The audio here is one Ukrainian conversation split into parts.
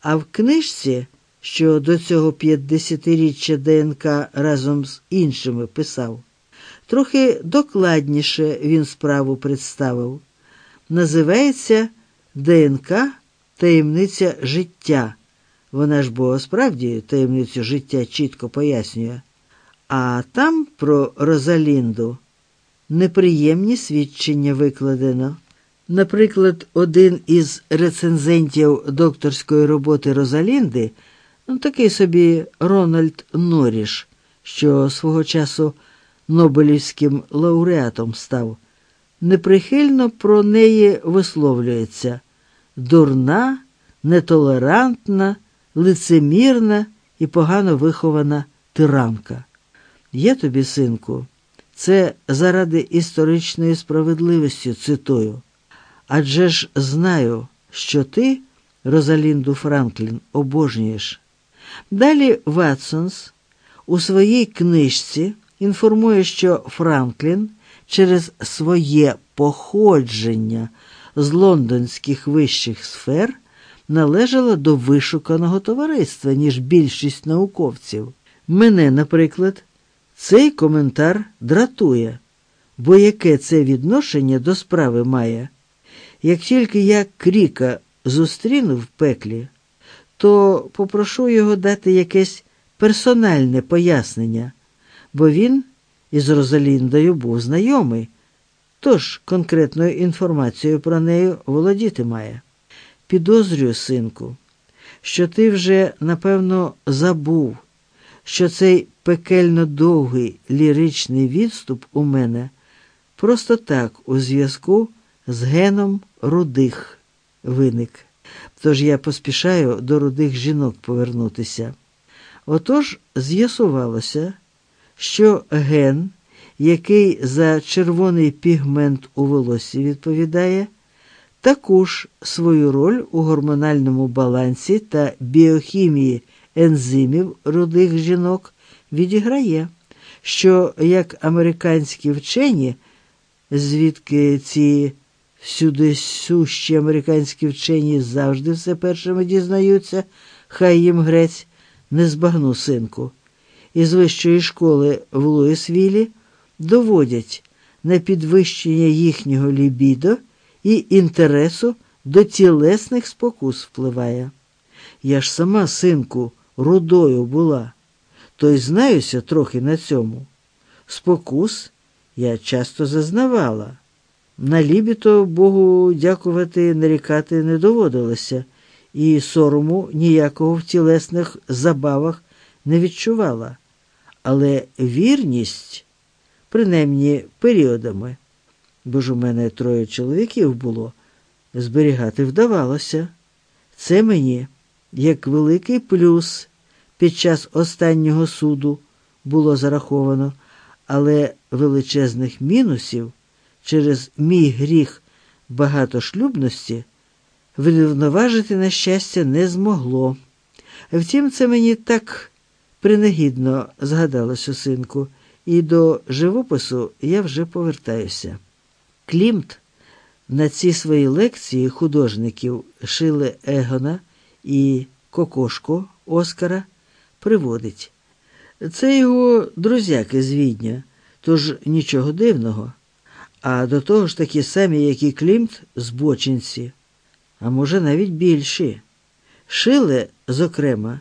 А в книжці, що до цього 50-річчя ДНК разом з іншими писав, трохи докладніше він справу представив. Називається ДНК таємниця життя. Вона ж бо справді таємницю життя чітко пояснює. А там про Розалінду неприємні свідчення викладено. Наприклад, один із рецензентів докторської роботи Розалінди, ну, такий собі Рональд Норіш, що свого часу Нобелівським лауреатом став, неприхильно про неї висловлюється дурна, нетолерантна, лицемірна і погано вихована тиранка. Є тобі, синку, це заради історичної справедливості цитую. Адже ж знаю, що ти, Розалінду Франклін, обожнюєш. Далі Ватсонс у своїй книжці інформує, що Франклін через своє походження з лондонських вищих сфер належала до вишуканого товариства, ніж більшість науковців. Мене, наприклад, цей коментар дратує, бо яке це відношення до справи має. Як тільки я кріка зустріну в пеклі, то попрошу його дати якесь персональне пояснення, бо він із Розаліндою був знайомий, тож конкретною інформацією про неї володіти має. Підозрюю, синку, що ти вже, напевно, забув, що цей пекельно довгий ліричний відступ у мене просто так у зв'язку з геном рудих виник. Тож я поспішаю до рудих жінок повернутися. Отож з'ясувалося, що ген, який за червоний пігмент у волосі відповідає, також свою роль у гормональному балансі та біохімії ензимів рудих жінок відіграє, що як американські вчені, звідки ці всюди сущі американські вчені завжди все першими дізнаються, хай їм грець, не збагну синку. Із вищої школи в Луїсвілі доводять на підвищення їхнього лібідо і інтересу до тілесних спокус впливає. Я ж сама, синку, рудою була, то й знаюся трохи на цьому. Спокус я часто зазнавала. На лібіто Богу дякувати, нарікати не доводилося, і сорому ніякого в тілесних забавах не відчувала. Але вірність, принаймні періодами, бо ж у мене троє чоловіків було, зберігати вдавалося. Це мені, як великий плюс під час останнього суду було зараховано, але величезних мінусів через мій гріх багатошлюбності врівноважити, на щастя, не змогло. Втім, це мені так принагідно згадалося, синку, і до живопису я вже повертаюся. Клімт на ці свої лекції художників Шиле Егона і Кокошко Оскара приводить. Це його друзяки з Відня, тож нічого дивного. А до того ж такі самі, як і Клімт, збочинці, а може навіть більші. Шиле, зокрема,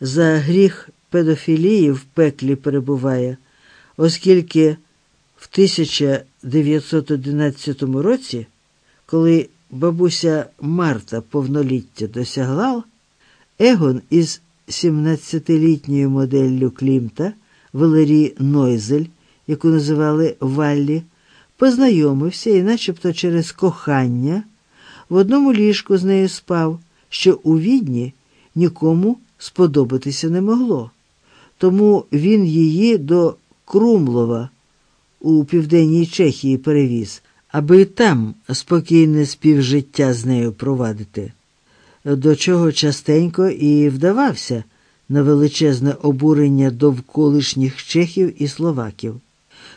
за гріх педофілії в пеклі перебуває, оскільки в 1911 році, коли бабуся Марта повноліття досягла, Егон із 17-літньою моделлю Клімта Валерій Нойзель, яку називали Валлі, познайомився і, начебто через кохання, в одному ліжку з нею спав, що у відні нікому сподобатися не могло. Тому він її до Крумлова у південній Чехії перевіз, аби там спокійне співжиття з нею провадити, до чого частенько і вдавався на величезне обурення довколишніх чехів і словаків.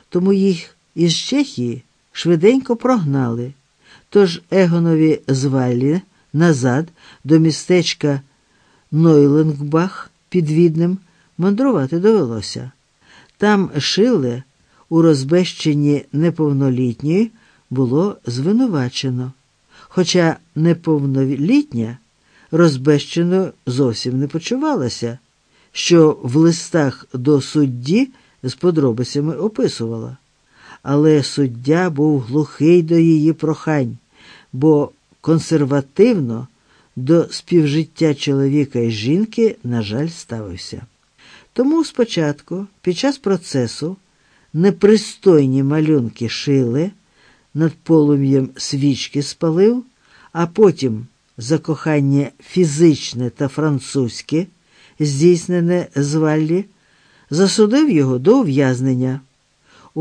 Тому їх із Чехії швиденько прогнали, тож Егонові звалі назад до містечка Нойленгбах під Віднем мандрувати довелося. Там Шиле у розбещенні неповнолітньої було звинувачено, хоча неповнолітня розбещено зовсім не почувалася, що в листах до судді з подробицями описувала. Але суддя був глухий до її прохань, бо консервативно до співжиття чоловіка і жінки, на жаль, ставився. Тому спочатку, під час процесу, непристойні малюнки шили, над полум'ям свічки спалив, а потім закохання фізичне та французьке, здійснене з Валлі, засудив його до ув'язнення.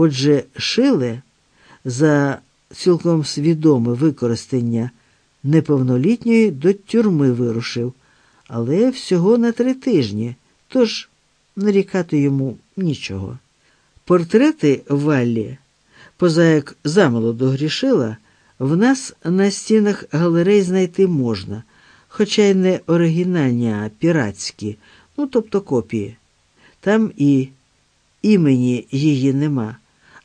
Отже, Шиле за цілком свідоме використання неповнолітньої до тюрми вирушив, але всього на три тижні, тож нарікати йому нічого. Портрети Валлі, поза як замолоду грішила, в нас на стінах галерей знайти можна, хоча й не оригінальні, а піратські, ну тобто копії. Там і імені її нема,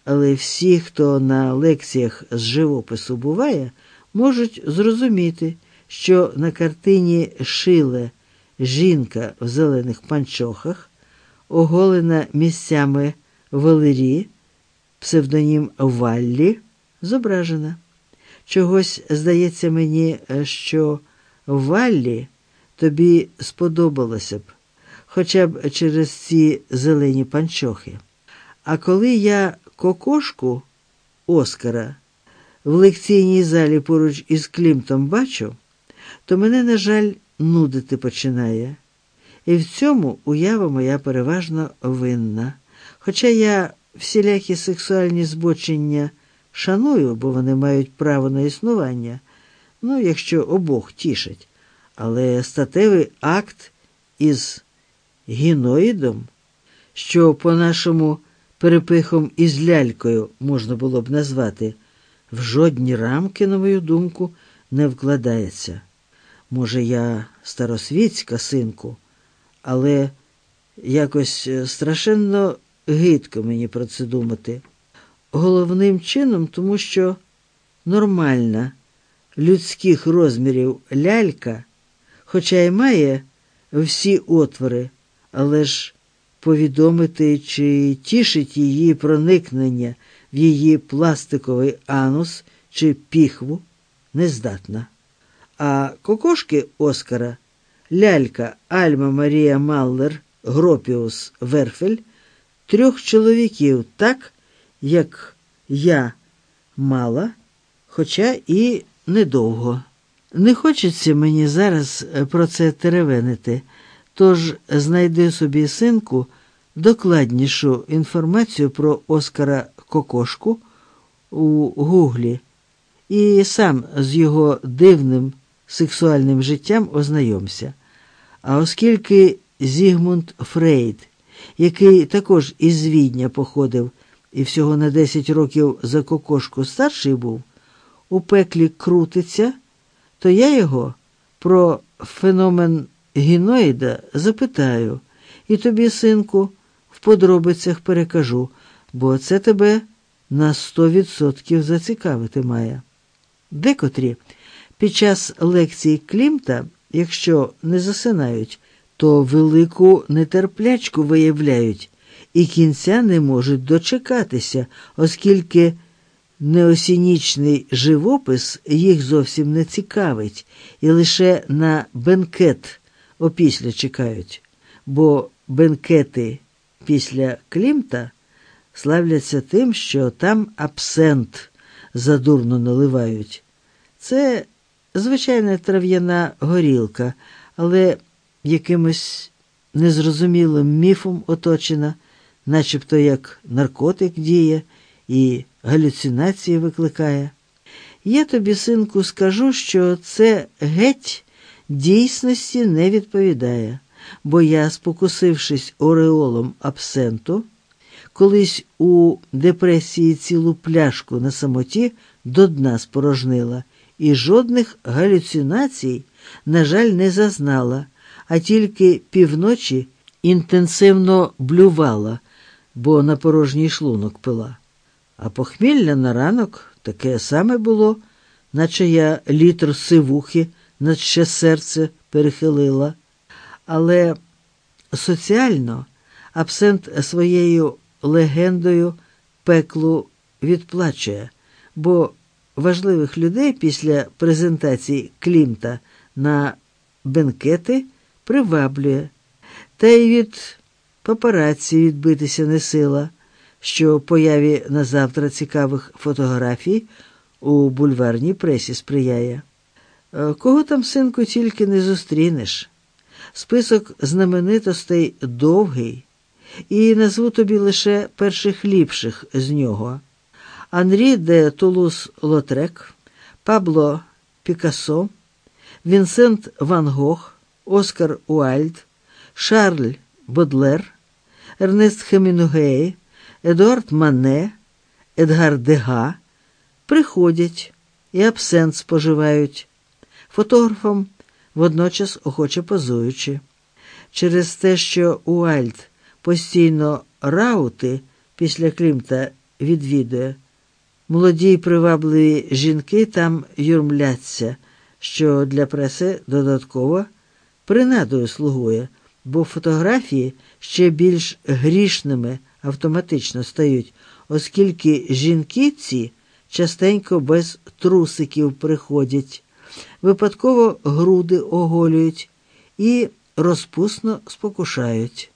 але всі, хто на лекціях з живопису буває, можуть зрозуміти, що на картині Шиле жінка в зелених панчохах, оголена місцями Валері, псевдонім Валлі, зображена. Чогось здається мені, що Валлі тобі сподобалося б, хоча б через ці зелені панчохи. А коли я кокошку Оскара в лекційній залі поруч із Клімтом бачу, то мене, на жаль, нудити починає. І в цьому уява моя переважно винна. Хоча я всілякі сексуальні збочення шаную, бо вони мають право на існування, ну, якщо обох тішить, але статевий акт із гіноїдом, що по-нашому перепихом із лялькою можна було б назвати, в жодні рамки, на мою думку, не вкладається. Може, я старосвітська синку, але якось страшенно гидко мені про це думати. Головним чином, тому що нормальна людських розмірів лялька, хоча й має всі отвори, але ж повідомити, чи тішить її проникнення в її пластиковий анус чи піхву, не здатна. А кокошки Оскара, лялька Альма Марія Маллер, Гропіус Верфель, трьох чоловіків так, як я мала, хоча і недовго. Не хочеться мені зараз про це теревенити, тож знайди собі синку докладнішу інформацію про Оскара Кокошку у Гуглі і сам з його дивним сексуальним життям ознайомся. А оскільки Зігмунд Фрейд, який також із Відня походив і всього на 10 років за кокошку старший був, у пеклі крутиться, то я його про феномен гіноїда запитаю і тобі, синку, в подробицях перекажу, бо це тебе на сто відсотків зацікавити має. Декотрі під час лекції Клімта, якщо не засинають, то велику нетерплячку виявляють і кінця не можуть дочекатися, оскільки неосінічний живопис їх зовсім не цікавить і лише на бенкет опісля чекають, бо бенкети після Клімта славляться тим, що там абсент задурно наливають. Це звичайна трав'яна горілка, але якимось незрозумілим міфом оточена, начебто як наркотик діє і галюцинації викликає. Я тобі, синку, скажу, що це геть дійсності не відповідає, бо я, спокусившись ореолом абсенту, колись у депресії цілу пляшку на самоті до дна спорожнила і жодних галюцинацій, на жаль, не зазнала, а тільки півночі інтенсивно блювала, бо на порожній шлунок пила. А похмілля на ранок таке саме було, наче я літр сивухи на ще серце перехилила. Але соціально абсент своєю легендою пеклу відплачує, бо важливих людей після презентації Клімта на бенкети приваблює, та й від папараці відбитися не сила, що появі на завтра цікавих фотографій у бульварній пресі сприяє. Е, Кого там, синку, тільки не зустрінеш. Список знаменитостей довгий, і назву тобі лише перших ліпших з нього. Анрі де Тулус Лотрек, Пабло Пікассо, Вінсент Ван Гог, Оскар Уальд, Шарль Бодлер, Ернест Хемінгуей, Едуард Мане, Едгар Дега приходять і абсент споживають, фотографам водночас охоче позуючи. Через те, що Уальд постійно раути після Клімта відвідує, молоді привабливі жінки там юрмляться, що для преси додатково принадою слугує, бо фотографії ще більш грішними автоматично стають, оскільки жінки ці частенько без трусиків приходять, випадково груди оголюють і розпусно спокушають.